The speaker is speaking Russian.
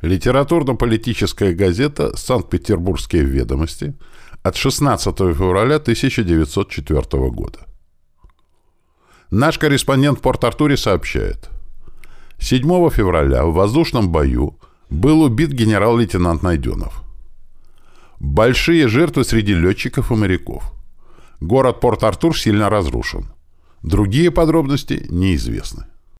Литературно-политическая газета «Санкт-Петербургские ведомости» от 16 февраля 1904 года. Наш корреспондент в Порт-Артуре сообщает. 7 февраля в воздушном бою был убит генерал-лейтенант Найденов. Большие жертвы среди летчиков и моряков. Город Порт-Артур сильно разрушен. Другие подробности неизвестны.